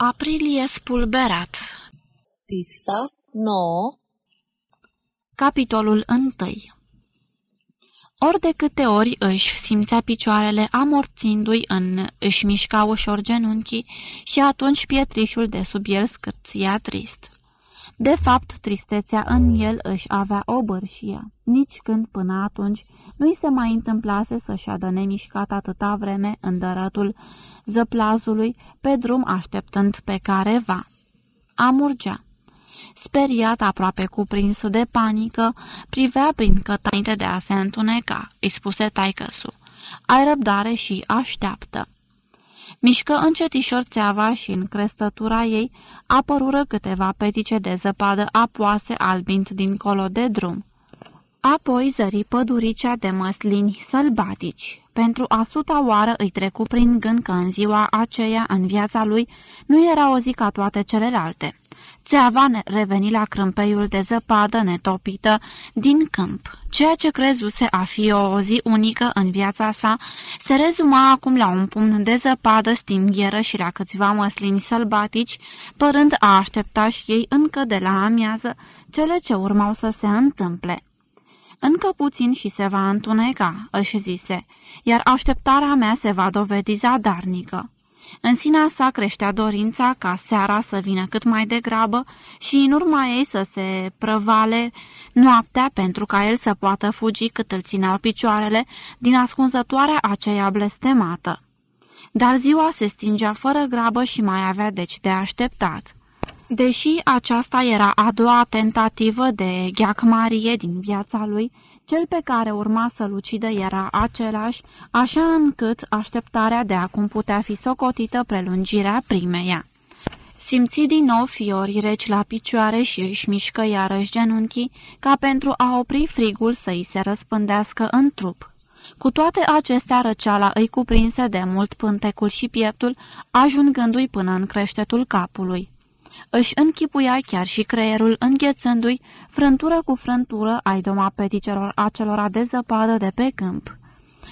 Aprilie spulberat. Pista 9 Capitolul 1 Ori de câte ori își simțea picioarele amorțindu-i în își mișca ușor genunchii și atunci pietrișul de sub el scârția trist. De fapt, tristețea în el își avea o bârșie, nici când până atunci nu-i se mai întâmplase să șadă nemișcat atâta vreme în dărătul zăplazului pe drum așteptând pe careva. Amurgea. Speriat, aproape cuprins de panică, privea prin cătainte de a se întuneca, îi spuse taicăsu. Ai răbdare și așteaptă. Mișcă încetișor țeava și în crestătura ei apărură câteva petice de zăpadă apoase albind dincolo de drum. Apoi zări păduricea de măslini sălbatici. Pentru a suta oară îi trecu prin gând că în ziua aceea, în viața lui, nu era o zi ca toate celelalte. Țeava reveni la crâmpeiul de zăpadă netopită din câmp. Ceea ce crezuse a fi o zi unică în viața sa se rezuma acum la un pumn de zăpadă stingheră și la câțiva măslini sălbatici, părând a aștepta și ei încă de la amiază cele ce urmau să se întâmple. Încă puțin și se va întuneca, își zise, iar așteptarea mea se va dovedi zadarnică. În sinea sa creștea dorința ca seara să vină cât mai degrabă și în urma ei să se prăvale noaptea pentru ca el să poată fugi cât îl țineau picioarele din ascunzătoarea aceea blestemată. Dar ziua se stingea fără grabă și mai avea deci de așteptat. Deși aceasta era a doua tentativă de gheacmarie din viața lui, cel pe care urma să-l ucidă era același, așa încât așteptarea de acum putea fi socotită prelungirea primeia. Simți din nou fiorii reci la picioare și își mișcă iarăși genunchii, ca pentru a opri frigul să îi se răspândească în trup. Cu toate acestea, răceala îi cuprinse de mult pântecul și pieptul, ajungându-i până în creștetul capului. Își închipuia chiar și creierul înghețându-i, frântură cu frântură, ai doma peticelor acelora de zăpadă de pe câmp.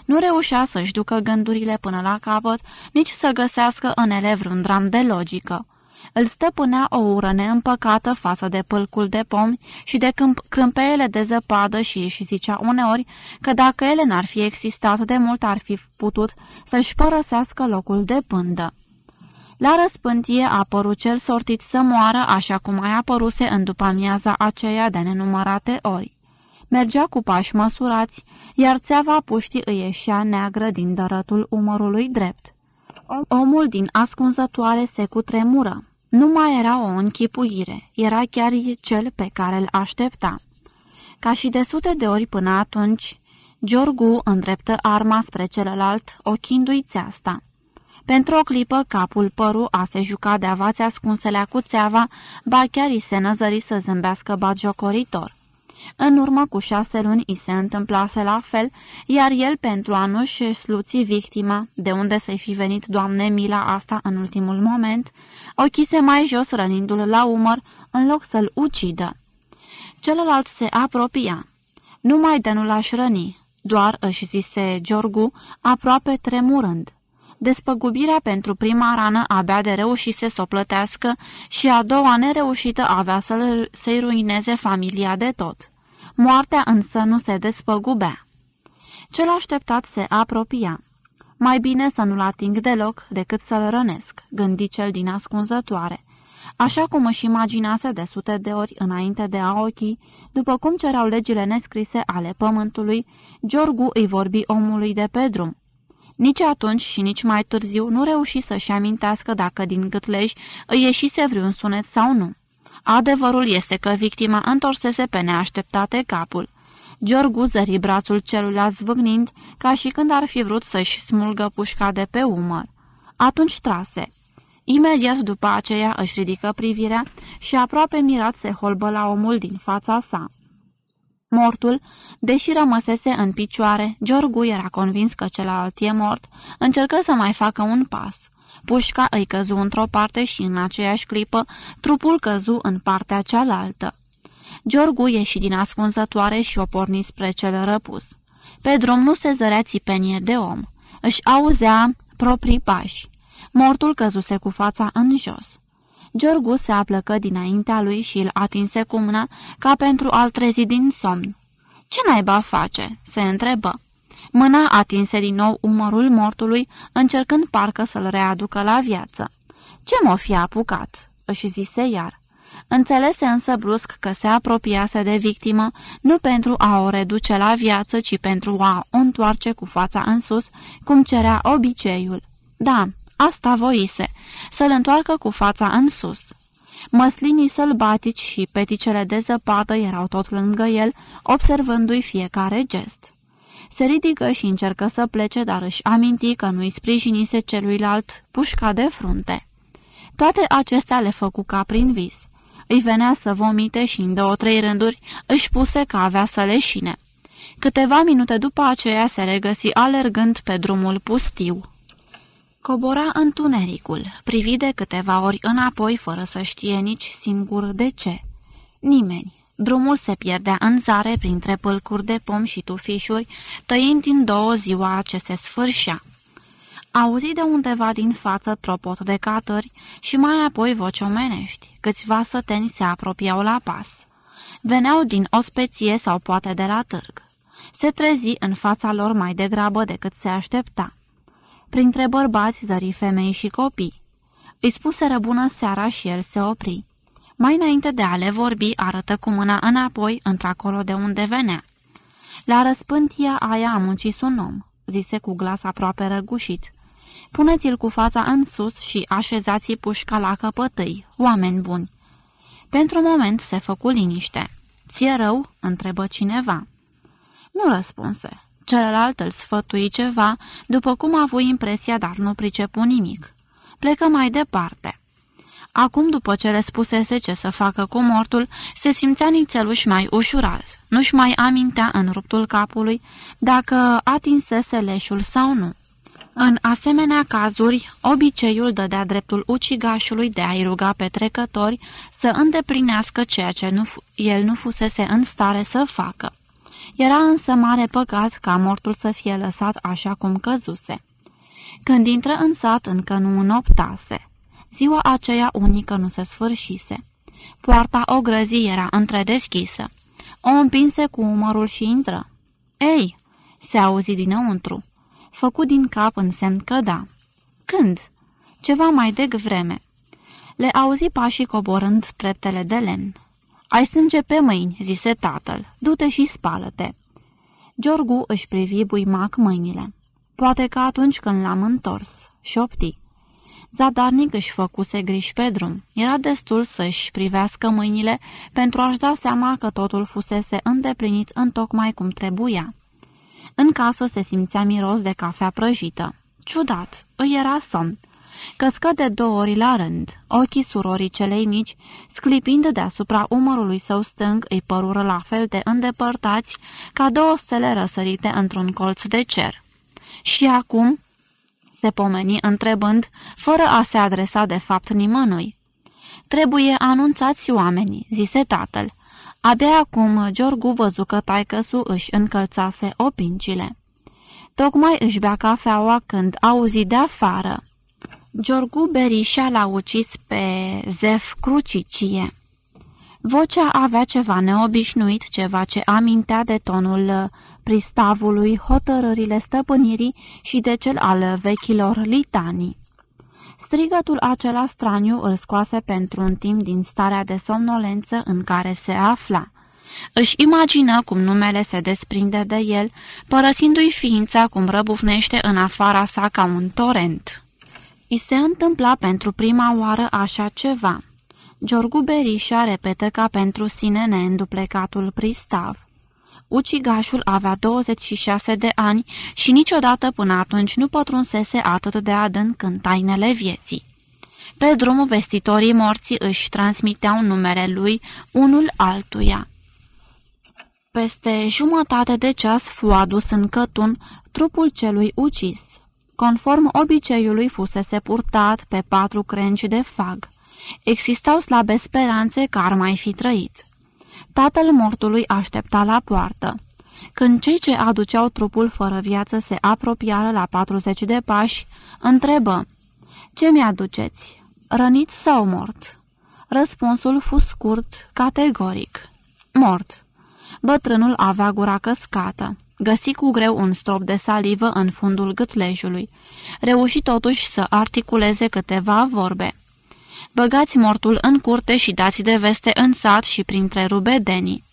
Nu reușea să-și ducă gândurile până la capăt, nici să găsească în ele vreun dram de logică. Îl stăpânea o ură neîmpăcată față de pâlcul de pomi și de câmp crâmpeele de zăpadă și își zicea uneori că dacă ele n-ar fi existat de mult ar fi putut să-și părăsească locul de pândă. La răspântie a apărut cel sortit să moară așa cum mai apăruse în după amiaza aceea de nenumărate ori. Mergea cu pași măsurați, iar țeava puștii îi ieșea neagră din dărătul umărului drept. Omul din ascunzătoare se cutremură. Nu mai era o închipuire, era chiar cel pe care îl aștepta. Ca și de sute de ori până atunci, Giorgu îndreptă arma spre celălalt, ochindu-i țeasta. Pentru o clipă, capul păru a se juca de avați ascunselea cu țeava, ba chiar îi se năzări să zâmbească batjocoritor. În urmă cu șase luni îi se întâmplase la fel, iar el, pentru a nu-și sluți victima, de unde să-i fi venit doamne mila asta în ultimul moment, ochise mai jos rănindu-l la umăr, în loc să-l ucidă. Celălalt se apropia. Numai de nu l-aș răni, doar își zise Giorgu, aproape tremurând. Despăgubirea pentru prima rană abia de reușise să o plătească și a doua nereușită avea să-i să ruineze familia de tot. Moartea însă nu se despăgubea. Cel așteptat se apropia. Mai bine să nu-l ating deloc decât să-l rănesc, gândi cel din ascunzătoare. Așa cum își imaginase de sute de ori înainte de a ochii, după cum cerau legile nescrise ale pământului, Giorgu îi vorbi omului de pe drum. Nici atunci și nici mai târziu nu reuși să-și amintească dacă din gâtlej îi ieșise vreun sunet sau nu. Adevărul este că victima întorsese pe neașteptate capul. Giorgu zări brațul celuilalt zvâgnind, ca și când ar fi vrut să-și smulgă pușca de pe umăr. Atunci trase. Imediat după aceea își ridică privirea și aproape mirat se holbă la omul din fața sa. Mortul, deși rămăsese în picioare, Giorgu era convins că celălalt e mort, încercă să mai facă un pas. Pușca îi căzu într-o parte și în aceeași clipă trupul căzu în partea cealaltă. Giorgu ieși din ascunzătoare și o porni spre cel răpus. Pe drum nu se zărea țipenie de om. Își auzea proprii pași. Mortul căzuse cu fața în jos. Giorgu se aplăcă dinaintea lui și îl atinse cu mâna ca pentru a-l trezi din somn. Ce naiba face?" se întrebă. Mâna atinse din nou umărul mortului, încercând parcă să-l readucă la viață. Ce m-o fi apucat?" își zise iar. Înțelese însă brusc că se apropiase de victimă nu pentru a o reduce la viață, ci pentru a o întoarce cu fața în sus, cum cerea obiceiul. Da, asta voise, să-l întoarcă cu fața în sus. Măslinii sălbatici și peticele de zăpadă erau tot lângă el, observându-i fiecare gest. Se ridică și încercă să plece, dar își aminti că nu-i sprijinise celuilalt pușca de frunte. Toate acestea le făcu ca prin vis. Îi venea să vomite și în două-trei rânduri își puse că avea să leșine. Câteva minute după aceea se regăsi alergând pe drumul pustiu. Cobora întunericul, privi de câteva ori înapoi fără să știe nici singur de ce. Nimeni. Drumul se pierdea în zare printre pâlcuri de pom și tufișuri, tăind din două ziua ce se sfârșea. Auzi de undeva din față tropot de catări și mai apoi voci omenești. Câțiva săteni se apropiau la pas. Veneau din o speție sau poate de la târg. Se trezi în fața lor mai degrabă decât se aștepta. Printre bărbați zări femei și copii. Îi spuse bună seara și el se opri. Mai înainte de a le vorbi, arătă cu mâna înapoi, într-acolo de unde venea. La răspântia aia a muncit un om, zise cu glas aproape răgușit. Puneți-l cu fața în sus și așezați pușca la căpătâi, oameni buni. Pentru moment se făcu liniște. Ție rău?" întrebă cineva. Nu răspunse. Celălalt îl sfătui ceva, după cum a avut impresia, dar nu pricepu nimic. Plecă mai departe. Acum, după ce le spusese ce să facă cu mortul, se simțea nițeluș mai ușurat. Nu-și mai amintea în ruptul capului dacă atinsese leșul sau nu. În asemenea cazuri, obiceiul dădea dreptul ucigașului de a-i ruga pe trecători să îndeplinească ceea ce nu, el nu fusese în stare să facă. Era însă mare păcat ca mortul să fie lăsat așa cum căzuse. Când intră în sat, încă nu înoptase. Ziua aceea unică nu se sfârșise. Poarta ogrăzii era întredeschisă. O împinse cu umărul și intră. Ei!" se auzi dinăuntru făcut din cap în semn că da. Când? Ceva mai devreme. Le auzi pașii coborând treptele de lemn. Ai sânge pe mâini," zise tatăl. Du-te și spală-te." Giorgu își privi buimac mâinile. Poate că atunci când l-am întors, șopti. Zadarnic își făcuse griji pe drum. Era destul să-și privească mâinile pentru a-și da seama că totul fusese îndeplinit în tocmai cum trebuia. În casă se simțea miros de cafea prăjită. Ciudat, îi era somn. Căscă de două ori la rând. Ochii surorii celei mici, sclipind deasupra umărului său stâng, îi părură la fel de îndepărtați ca două stele răsărite într-un colț de cer. Și acum se pomeni întrebând, fără a se adresa de fapt nimănui. Trebuie anunțați oamenii," zise tatăl. Abia acum Giorgu văzu că taicăsu își încălțase opincile. Tocmai își bea cafeaua când auzi de afară. Giorgu Berișa l-a ucis pe Zef Crucicie. Vocea avea ceva neobișnuit, ceva ce amintea de tonul pristavului, hotărârile stăpânirii și de cel al vechilor litanii. Strigătul acela straniu îl scoase pentru un timp din starea de somnolență în care se afla. Își imagină cum numele se desprinde de el, părăsindu-i ființa cum răbufnește în afara sa ca un torent. I se întâmpla pentru prima oară așa ceva. Giorgu Berisha repetă ca pentru sine neînduplecatul pristav. Ucigașul avea 26 de ani și niciodată până atunci nu pătrunsese atât de adânc în tainele vieții. Pe drum, vestitorii morții își transmiteau numere lui unul altuia. Peste jumătate de ceas fu adus în cătun trupul celui ucis. Conform obiceiului fusese purtat pe patru crengi de fag. Existau slabe speranțe că ar mai fi trăit. Tatăl mortului aștepta la poartă. Când cei ce aduceau trupul fără viață se apropiară la 40 de pași, întrebă, Ce mi-aduceți? Rănit sau mort?" Răspunsul fu scurt, categoric. Mort. Bătrânul avea gura căscată. Găsi cu greu un strop de salivă în fundul gâtlejului. Reuși totuși să articuleze câteva vorbe. Băgați mortul în curte și dați de veste în sat și printre rubedenii.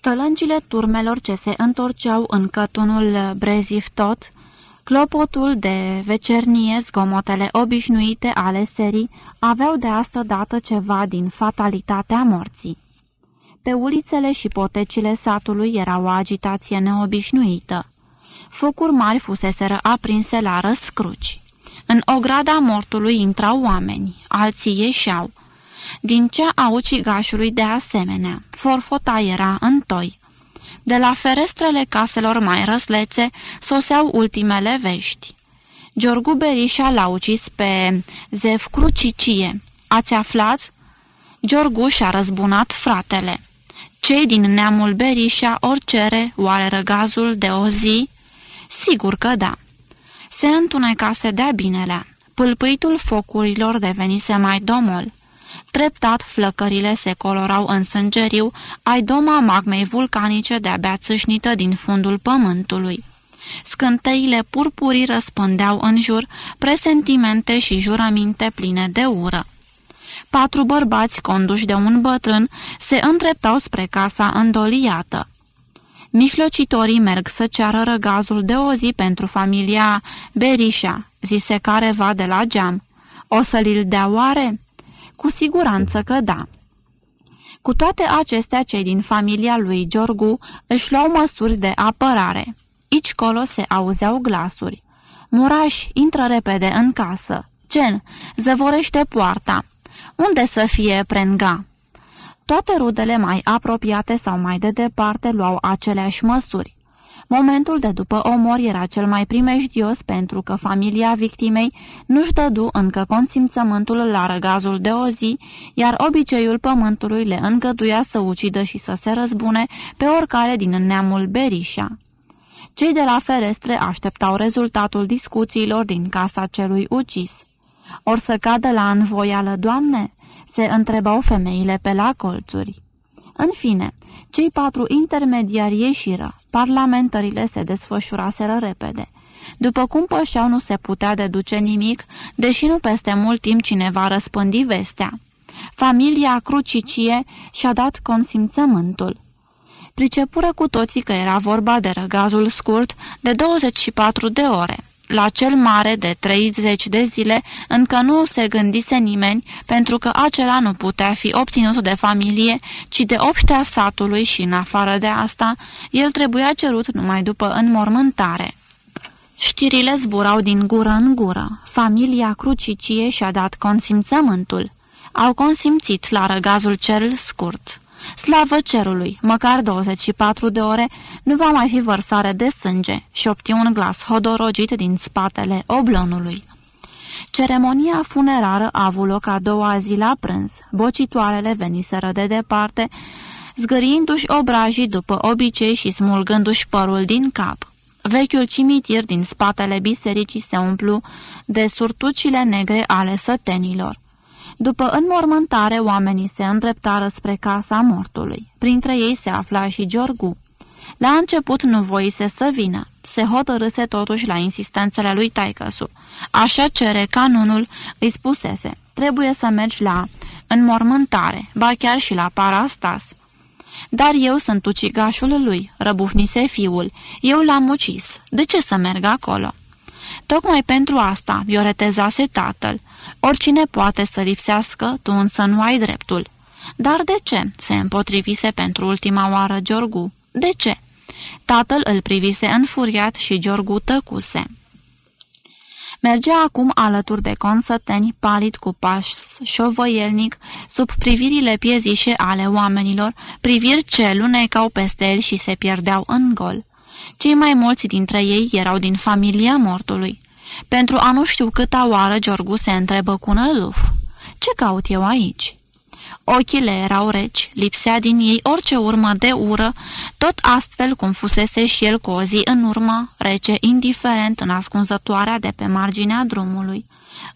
Tălângile turmelor ce se întorceau în cătunul breziv tot, clopotul de vecernie, zgomotele obișnuite ale serii, aveau de asta dată ceva din fatalitatea morții. Pe ulițele și potecile satului era o agitație neobișnuită. Focuri mari fuseseră aprinse la răscruci. În ograda mortului intrau oameni, alții ieșeau. Din cea a ucigașului de asemenea, forfota era în toi. De la ferestrele caselor mai răslețe soseau ultimele vești. Giorgu Berișa l-a ucis pe Zef Crucicie. Ați aflat? Giorguș și-a răzbunat fratele. Cei din neamul Berișa ori cere oare răgazul de o zi? Sigur că da. Se întunecase de-a binelea. Pâlpâitul focurilor devenise mai domol. Treptat flăcările se colorau în sângeriu, ai doma magmei vulcanice de-abia țâșnită din fundul pământului. Scânteile purpurii răspândeau în jur presentimente și jurăminte pline de ură. Patru bărbați conduși de un bătrân se îndreptau spre casa îndoliată. Mișlocitorii merg să ceară răgazul de o zi pentru familia Berișa, zise careva de la geam. O să-l dea oare? Cu siguranță că da. Cu toate acestea, cei din familia lui Giorgu își luau măsuri de apărare. Ici colo se auzeau glasuri. Muraș, intră repede în casă. Gen, zăvorește poarta. Unde să fie prenga? Toate rudele mai apropiate sau mai de departe luau aceleași măsuri. Momentul de după omor era cel mai primejdios pentru că familia victimei nu-și dădu încă consimțământul la răgazul de o zi, iar obiceiul pământului le îngăduia să ucidă și să se răzbune pe oricare din neamul Berișa. Cei de la ferestre așteptau rezultatul discuțiilor din casa celui ucis. Or să cadă la învoială, doamne?" se întrebau femeile pe la colțuri. În fine, cei patru intermediari ieșiră, parlamentările se desfășuraseră repede. După cum pășeau nu se putea deduce nimic, deși nu peste mult timp cineva răspândi vestea. Familia Crucicie și-a dat consimțământul. Pricepură cu toții că era vorba de răgazul scurt de 24 de ore la cel mare de 30 de zile, încă nu se gândise nimeni, pentru că acela nu putea fi obținut de familie, ci de obștea satului și, în afară de asta, el trebuia cerut numai după înmormântare. Știrile zburau din gură în gură. Familia Crucicie și-a dat consimțământul. Au consimțit la răgazul cel scurt. Slavă cerului, măcar 24 de ore nu va mai fi vărsare de sânge, șopti un glas hodorogit din spatele oblonului. Ceremonia funerară a avut loc a doua zi la prânz. Bocitoarele veniseră de departe, zgâriindu-și obrajii după obicei și smulgându-și părul din cap. Vechiul cimitir din spatele bisericii se umplu de surtucile negre ale sătenilor. După înmormântare, oamenii se îndreptară spre casa mortului. Printre ei se afla și Giorgu. La început nu voise să vină. Se hotărâse totuși la insistențele lui Taicăsu. Așa cere canunul, îi spusese. Trebuie să mergi la înmormântare, ba chiar și la parastas. Dar eu sunt ucigașul lui, răbufnise fiul. Eu l-am ucis. De ce să merg acolo? Tocmai pentru asta, violetezase tatăl. Oricine poate să lipsească, tu însă nu ai dreptul. Dar de ce? se împotrivise pentru ultima oară Giorgu. De ce? Tatăl îl privise înfuriat și Giorgu tăcuse. Mergea acum alături de consăteni, palid cu paș șovăielnic, sub privirile piezișe ale oamenilor, priviri ce lunecau peste el și se pierdeau în gol. Cei mai mulți dintre ei erau din familia mortului. Pentru a nu știu câta oară Giorgu se întrebă cu năluf. Ce caut eu aici? Ochile erau reci, lipsea din ei orice urmă de ură, tot astfel cum fusese și el cu o zi în urmă, rece, indiferent în ascunzătoarea de pe marginea drumului.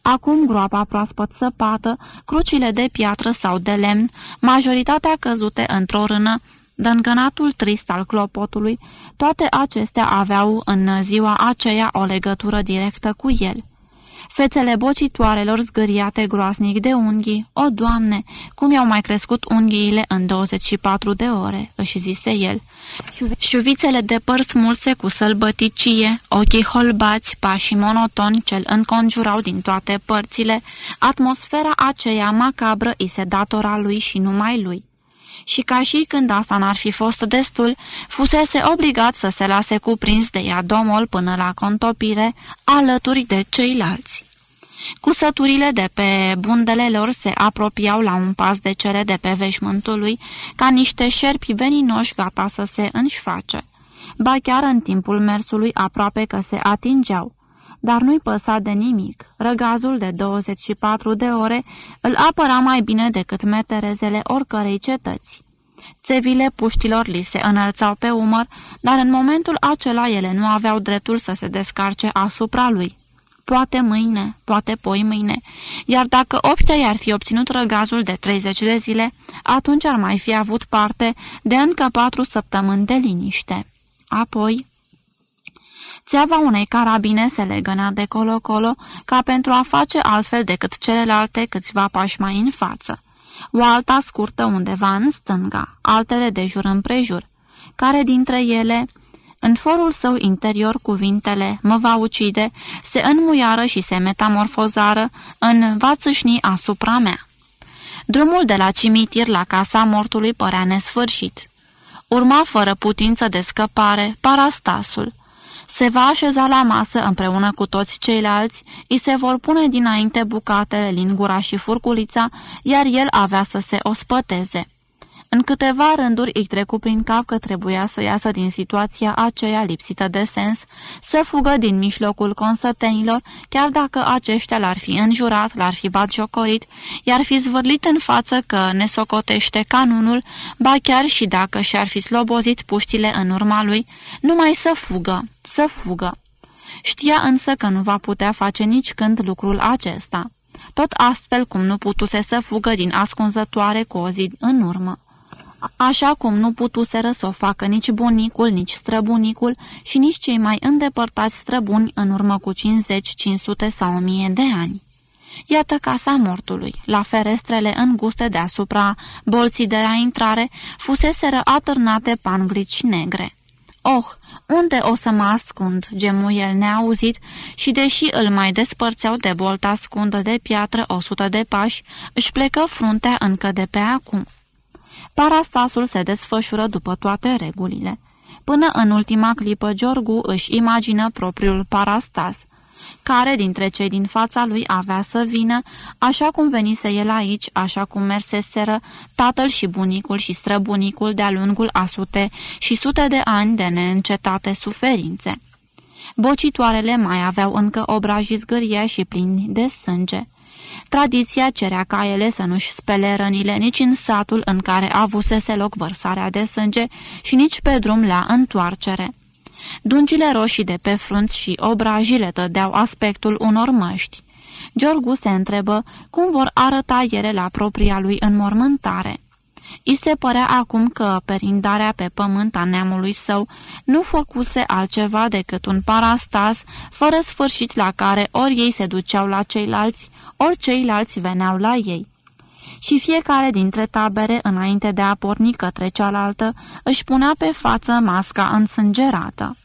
Acum groapa proaspăt săpată, crucile de piatră sau de lemn, majoritatea căzute într-o rână, dângănatul trist al clopotului, toate acestea aveau în ziua aceea o legătură directă cu el fețele bocitoarelor zgâriate groasnic de unghii. O, Doamne, cum i-au mai crescut unghiile în 24 de ore, își zise el. Șuvițele de păr smulse cu sălbăticie, ochii holbați, pașii monotoni ce înconjurau din toate părțile, atmosfera aceea macabră îi se datora lui și numai lui și ca și când asta n-ar fi fost destul, fusese obligat să se lase cuprins de ea domol până la contopire, alături de ceilalți. Cusăturile de pe bundele lor se apropiau la un pas de cele de pe veșmântul lui, ca niște șerpi veninoși gata să se înșface. Ba chiar în timpul mersului aproape că se atingeau dar nu-i păsa de nimic. Răgazul de 24 de ore îl apăra mai bine decât meterezele oricărei cetăți. Țevile puștilor li se înălțau pe umăr, dar în momentul acela ele nu aveau dreptul să se descarce asupra lui. Poate mâine, poate poi mâine, iar dacă obștea i-ar fi obținut răgazul de 30 de zile, atunci ar mai fi avut parte de încă patru săptămâni de liniște. Apoi, Țeava unei carabine se legăna de colo-colo ca pentru a face altfel decât celelalte câțiva pași mai în față. O alta scurtă undeva în stânga, altele de jur împrejur. Care dintre ele, în forul său interior cuvintele mă va ucide, se înmuiară și se metamorfozară în va țâșni asupra mea. Drumul de la cimitir la casa mortului părea nesfârșit. Urma fără putință de scăpare parastasul se va așeza la masă împreună cu toți ceilalți, îi se vor pune dinainte bucatele, lingura și furculița, iar el avea să se ospăteze. În câteva rânduri îi trecu prin cap că trebuia să iasă din situația aceea lipsită de sens, să fugă din mijlocul consătenilor, chiar dacă aceștia l-ar fi înjurat, l-ar fi batjocorit, i-ar fi zvârlit în față că ne socotește canunul, ba chiar și dacă și-ar fi slobozit puștile în urma lui, numai să fugă, să fugă. Știa însă că nu va putea face nici când lucrul acesta. Tot astfel cum nu putuse să fugă din ascunzătoare cu o zi în urmă așa cum nu putuseră să o facă nici bunicul, nici străbunicul și nici cei mai îndepărtați străbuni în urmă cu 50, 500 sau 1000 de ani. Iată casa mortului. La ferestrele înguste deasupra bolții de la intrare fuseseră atârnate panglici negre. Oh, unde o să mă ascund?" gemu el neauzit și, deși îl mai despărțeau de bolta scundă de piatră o sută de pași, își plecă fruntea încă de pe acum. Parastasul se desfășură după toate regulile. Până în ultima clipă, Giorgu își imagină propriul parastas. Care dintre cei din fața lui avea să vină, așa cum venise el aici, așa cum merseseră tatăl și bunicul și străbunicul de-a lungul a sute și sute de ani de neîncetate suferințe. Bocitoarele mai aveau încă obrajii zgârie și plini de sânge. Tradiția cerea ca ele să nu-și spele rănile nici în satul în care avusese loc vărsarea de sânge și nici pe drum la întoarcere. Dungile roșii de pe frunt și obrajile tădeau aspectul unor măști. Giorgu se întrebă cum vor arăta ele la propria lui înmormântare. I se părea acum că perindarea pe pământ a neamului său nu făcuse altceva decât un parastas fără sfârșit la care ori ei se duceau la ceilalți, ori ceilalți veneau la ei. Și fiecare dintre tabere, înainte de a porni către cealaltă, își punea pe față masca însângerată.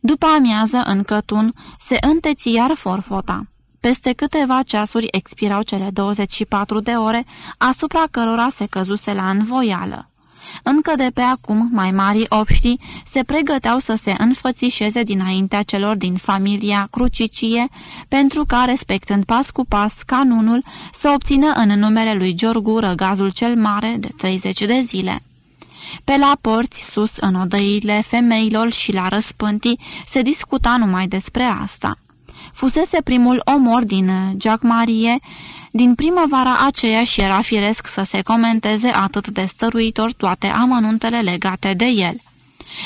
După amiază, în cătun, se înteți iar forfota. Peste câteva ceasuri expirau cele 24 de ore, asupra cărora se căzuse la învoială. Încă de pe acum, mai mari obștii se pregăteau să se înfățișeze dinaintea celor din familia Crucicie, pentru ca, respectând pas cu pas canunul, să obțină în numele lui Giorgu răgazul cel mare de 30 de zile. Pe la porți, sus, în odăile femeilor și la răspântii, se discuta numai despre asta. Fusese primul omor din Jack Marie, din primăvara aceea și era firesc să se comenteze atât de stăruitor toate amănuntele legate de el.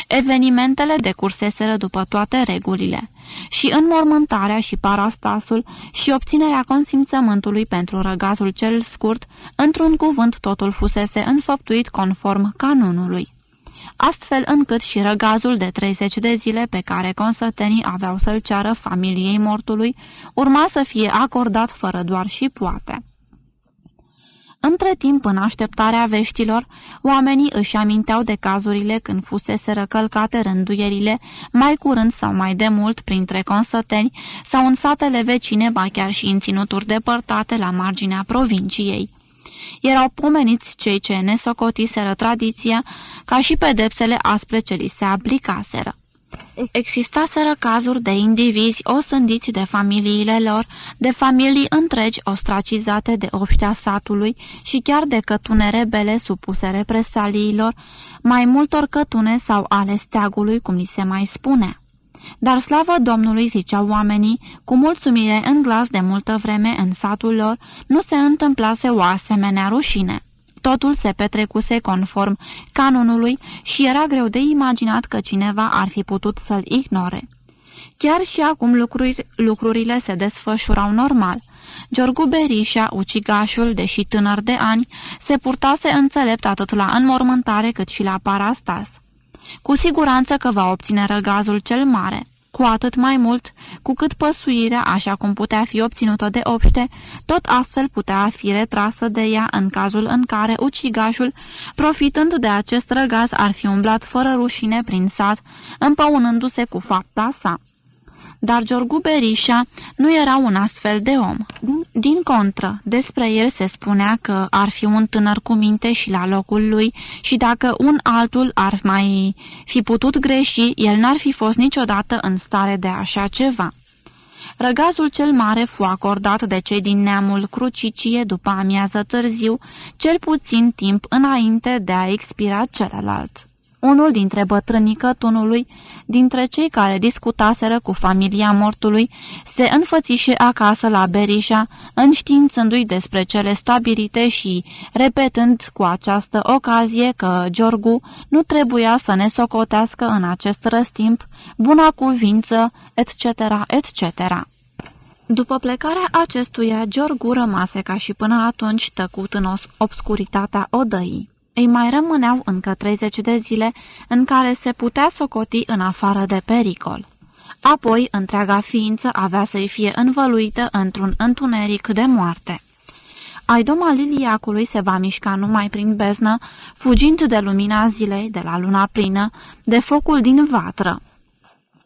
Evenimentele decurseseră după toate regulile. Și înmormântarea și parastasul și obținerea consimțământului pentru răgazul cel scurt, într-un cuvânt totul fusese înfăptuit conform canonului astfel încât și răgazul de 30 de zile pe care consătenii aveau să-l ceară familiei mortului urma să fie acordat fără doar și poate. Între timp, în așteptarea veștilor, oamenii își aminteau de cazurile când fusese răcălcate rânduierile, mai curând sau mai de mult, printre consăteni sau în satele vecine, ba chiar și în ținuturi depărtate la marginea provinciei erau pomeniți cei ce nesocotiseră tradiția ca și pedepsele aspre ce li se aplicaseră. Existaseră cazuri de indivizi osândiți de familiile lor, de familii întregi ostracizate de obștea satului și chiar de cătune rebele supuse represaliilor, mai multor cătune sau ale steagului, cum li se mai spune. Dar slavă Domnului, ziceau oamenii, cu mulțumire în glas de multă vreme în satul lor, nu se întâmplase o asemenea rușine. Totul se petrecuse conform canonului și era greu de imaginat că cineva ar fi putut să-l ignore. Chiar și acum lucruri, lucrurile se desfășurau normal. Giorgu Berișa, ucigașul, deși tânăr de ani, se purtase înțelept atât la înmormântare cât și la parastas. Cu siguranță că va obține răgazul cel mare, cu atât mai mult, cu cât păsuirea, așa cum putea fi obținută de obște, tot astfel putea fi retrasă de ea în cazul în care ucigașul, profitând de acest răgaz, ar fi umblat fără rușine prin sat, împăunându-se cu fapta sa dar Giorgu Berisha nu era un astfel de om. Din contră, despre el se spunea că ar fi un tânăr cu minte și la locul lui și dacă un altul ar mai fi putut greși, el n-ar fi fost niciodată în stare de așa ceva. Răgazul cel mare fu acordat de cei din neamul Crucicie după amiază târziu, cel puțin timp înainte de a expira celălalt. Unul dintre bătrânii cătunului, dintre cei care discutaseră cu familia mortului, se înfățișe acasă la Berișa, înștiințându-i despre cele stabilite și repetând cu această ocazie că Giorgu nu trebuia să ne socotească în acest răstimp buna cuvință, etc., etc. După plecarea acestuia, Giorgu rămase ca și până atunci tăcut în obscuritatea odăii. Îi mai rămâneau încă 30 de zile în care se putea socoti în afară de pericol. Apoi, întreaga ființă avea să-i fie învăluită într-un întuneric de moarte. Aidoma liliacului se va mișca numai prin beznă, fugind de lumina zilei, de la luna plină, de focul din vatră.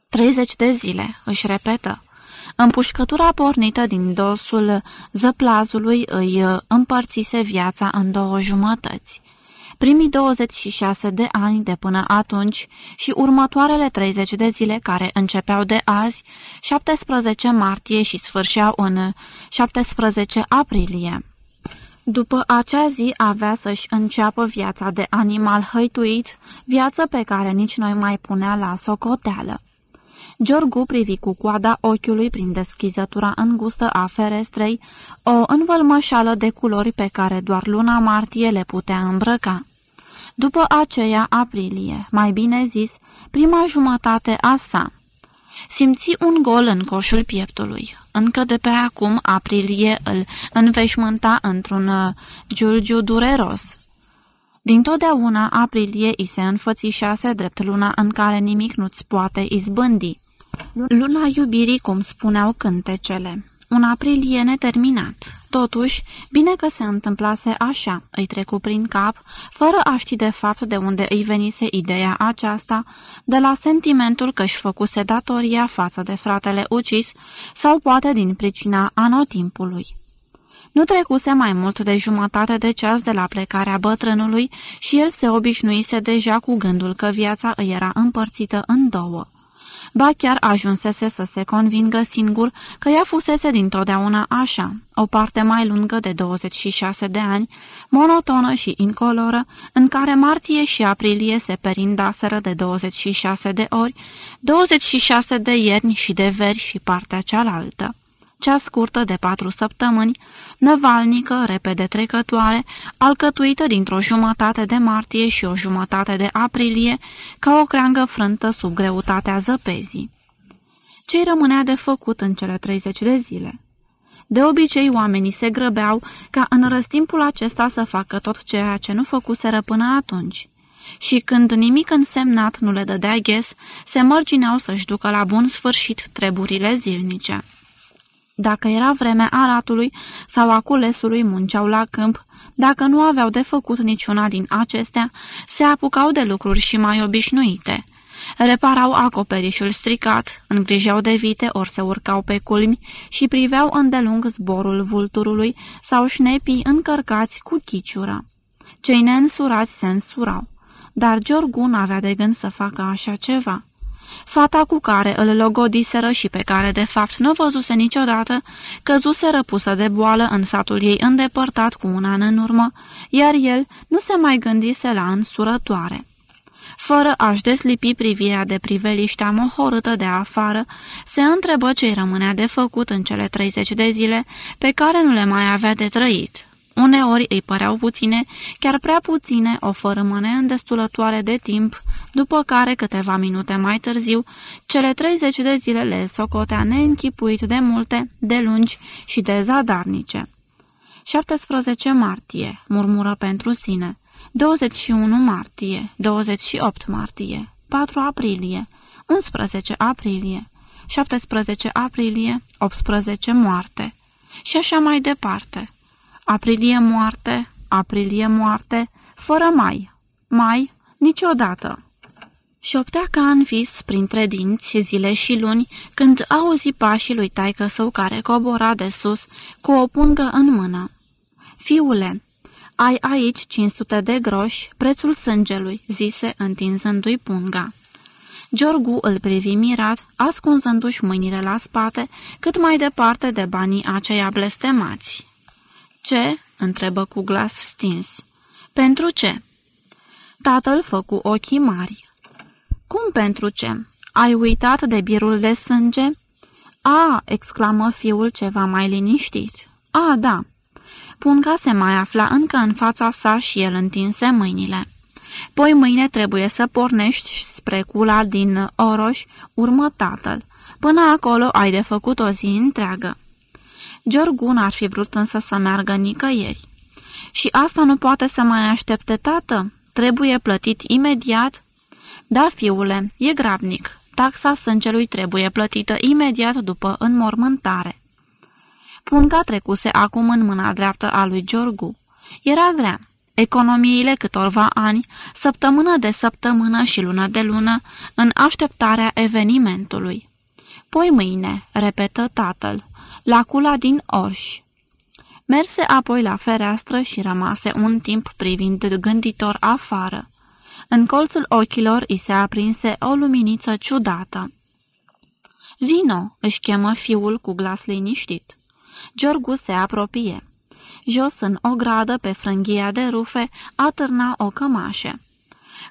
30 de zile, își repetă. Împușcătura pornită din dosul zăplazului îi împărțise viața în două jumătăți primii 26 de ani de până atunci și următoarele 30 de zile care începeau de azi, 17 martie și sfârșeau în 17 aprilie. După acea zi avea să-și înceapă viața de animal hăituit, viață pe care nici noi mai punea la socoteală. Giorgu privi cu coada ochiului prin deschizătura îngustă a ferestrei, o învălmășală de culori pe care doar luna martie le putea îmbrăca. După aceea, aprilie, mai bine zis, prima jumătate a sa. Simți un gol în coșul pieptului. Încă de pe acum, aprilie îl înveșmânta într-un uh, giulgiu dureros. Dintotdeauna aprilie îi se înfățișase drept luna în care nimic nu-ți poate izbândi. Luna iubirii, cum spuneau cântecele. Un aprilie neterminat. Totuși, bine că se întâmplase așa, îi trecu prin cap, fără a ști de fapt de unde îi venise ideea aceasta, de la sentimentul că își făcuse datoria față de fratele ucis sau poate din pricina anotimpului. Nu trecuse mai mult de jumătate de ceas de la plecarea bătrânului și el se obișnuise deja cu gândul că viața îi era împărțită în două ba chiar ajunsese să se convingă singur că ea fusese dintotdeauna așa, o parte mai lungă de 26 de ani, monotonă și incoloră, în care martie și aprilie se perindaseră de 26 de ori, 26 de ierni și de veri și partea cealaltă. Cea scurtă de patru săptămâni, năvalnică, repede trecătoare, alcătuită dintr-o jumătate de martie și o jumătate de aprilie, ca o creangă frântă sub greutatea zăpezii. Ce-i rămânea de făcut în cele 30 de zile? De obicei, oamenii se grăbeau ca în răstimpul acesta să facă tot ceea ce nu făcuseră până atunci. Și când nimic însemnat nu le dădea ghes, se mărgineau să-și ducă la bun sfârșit treburile zilnice. Dacă era vremea aratului sau a culesului munceau la câmp, dacă nu aveau de făcut niciuna din acestea, se apucau de lucruri și mai obișnuite. Reparau acoperișul stricat, îngrijeau de vite ori se urcau pe culmi și priveau îndelung zborul vulturului sau șnepii încărcați cu chiciura. Cei neînsurați se însurau, dar Giorgu n-avea de gând să facă așa ceva. Fata cu care îl logodiseră și pe care de fapt nu văzuse niciodată, căzuse răpusă de boală în satul ei îndepărtat cu un an în urmă, iar el nu se mai gândise la însurătoare. Fără a-și deslipi privirea de priveliștea mohorâtă de afară, se întrebă ce-i rămânea de făcut în cele 30 de zile pe care nu le mai avea de trăit. Uneori îi păreau puține, chiar prea puține, o fărâmă neîndestulătoare de timp, după care, câteva minute mai târziu, cele 30 de zile le socotea neînchipuit de multe, de lungi și de zadarnice. 17 martie, murmură pentru sine. 21 martie, 28 martie, 4 aprilie, 11 aprilie, 17 aprilie, 18 moarte. Și așa mai departe. Aprilie moarte, aprilie moarte, fără mai, mai, niciodată. Șoptea ca în vis, printre dinți, zile și luni, când auzi pașii lui taică său care cobora de sus, cu o pungă în mână. Fiule, ai aici 500 de groși, prețul sângelui," zise, întinzându-i punga. Giorgu îl privi mirat, ascunzându-și mâinile la spate, cât mai departe de banii aceia blestemați. Ce?" întrebă cu glas stins. Pentru ce?" Tatăl făcu ochii mari. Cum pentru ce? Ai uitat de birul de sânge?" A!" exclamă fiul ceva mai liniștit. A, da." Punga se mai afla încă în fața sa și el întinse mâinile. Poi mâine trebuie să pornești spre cula din Oroș, urmă tatăl. Până acolo ai de făcut o zi întreagă. Giorgun ar fi vrut însă să meargă nicăieri. Și asta nu poate să mai aștepte, tată? Trebuie plătit imediat?" Da, fiule, e grabnic. Taxa sângelui trebuie plătită imediat după înmormântare." Punga trecuse acum în mâna dreaptă a lui Giorgu. Era grea. Economiile câtorva ani, săptămână de săptămână și lună de lună, în așteptarea evenimentului. Poi mâine, repetă tatăl, la cula din Orș. Merse apoi la fereastră și rămase un timp privind gânditor afară. În colțul ochilor îi se aprinse o luminiță ciudată. Vino!" își chemă fiul cu glas liniștit. Giorgu se apropie. Jos în o gradă, pe frânghia de rufe, atârna o cămașă.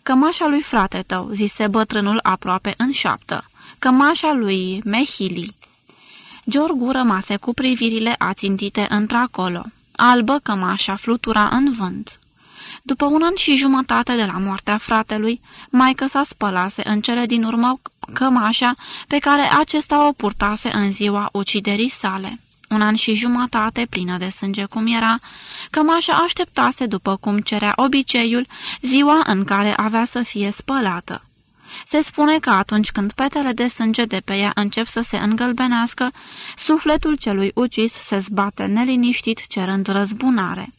Cămașa lui frate tău," zise bătrânul aproape în șoaptă. Cămașa lui Mehili." Giorgu rămase cu privirile ațintite într-acolo. Albă cămașa flutura în vânt. După un an și jumătate de la moartea fratelui, maică sa spălase în cele din urmă cămașa pe care acesta o purtase în ziua uciderii sale un an și jumătate plină de sânge cum era, cămașa așteptase după cum cerea obiceiul ziua în care avea să fie spălată. Se spune că atunci când petele de sânge de pe ea încep să se îngălbenească, sufletul celui ucis se zbate neliniștit cerând răzbunare.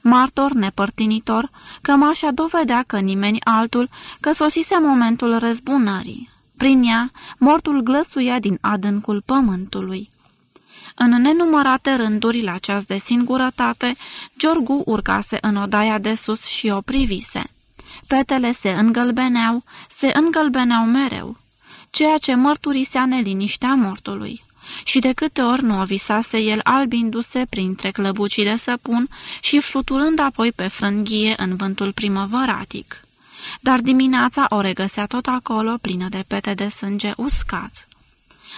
Martor nepărtinitor, cămașa dovedea că nimeni altul, că sosise momentul răzbunării. Prin ea, mortul glăsuia din adâncul pământului. În nenumărate rânduri la ceas de singurătate, Giorgu urcase în odaia de sus și o privise. Petele se îngălbeneau, se îngălbeneau mereu, ceea ce mărturisea neliniștea mortului. Și de câte ori nu o visase el albindu-se printre clăbucii de săpun și fluturând apoi pe frânghie în vântul primăvăratic. Dar dimineața o regăsea tot acolo, plină de pete de sânge uscat.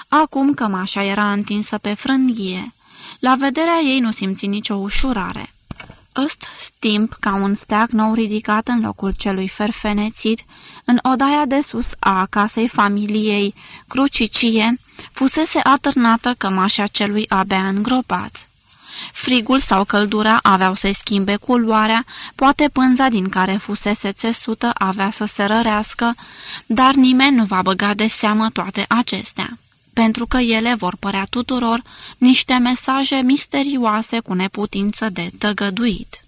Acum cămașa era întinsă pe frânghie. La vederea ei nu simți nicio ușurare. Ăst timp ca un steag nou ridicat în locul celui ferfenețit, în odaia de sus a casei familiei crucicie, fusese atârnată cămașa celui abia îngropat. Frigul sau căldura aveau să-i schimbe culoarea, poate pânza din care fusese țesută avea să se rărească, dar nimeni nu va băga de seamă toate acestea pentru că ele vor părea tuturor niște mesaje misterioase cu neputință de tăgăduit.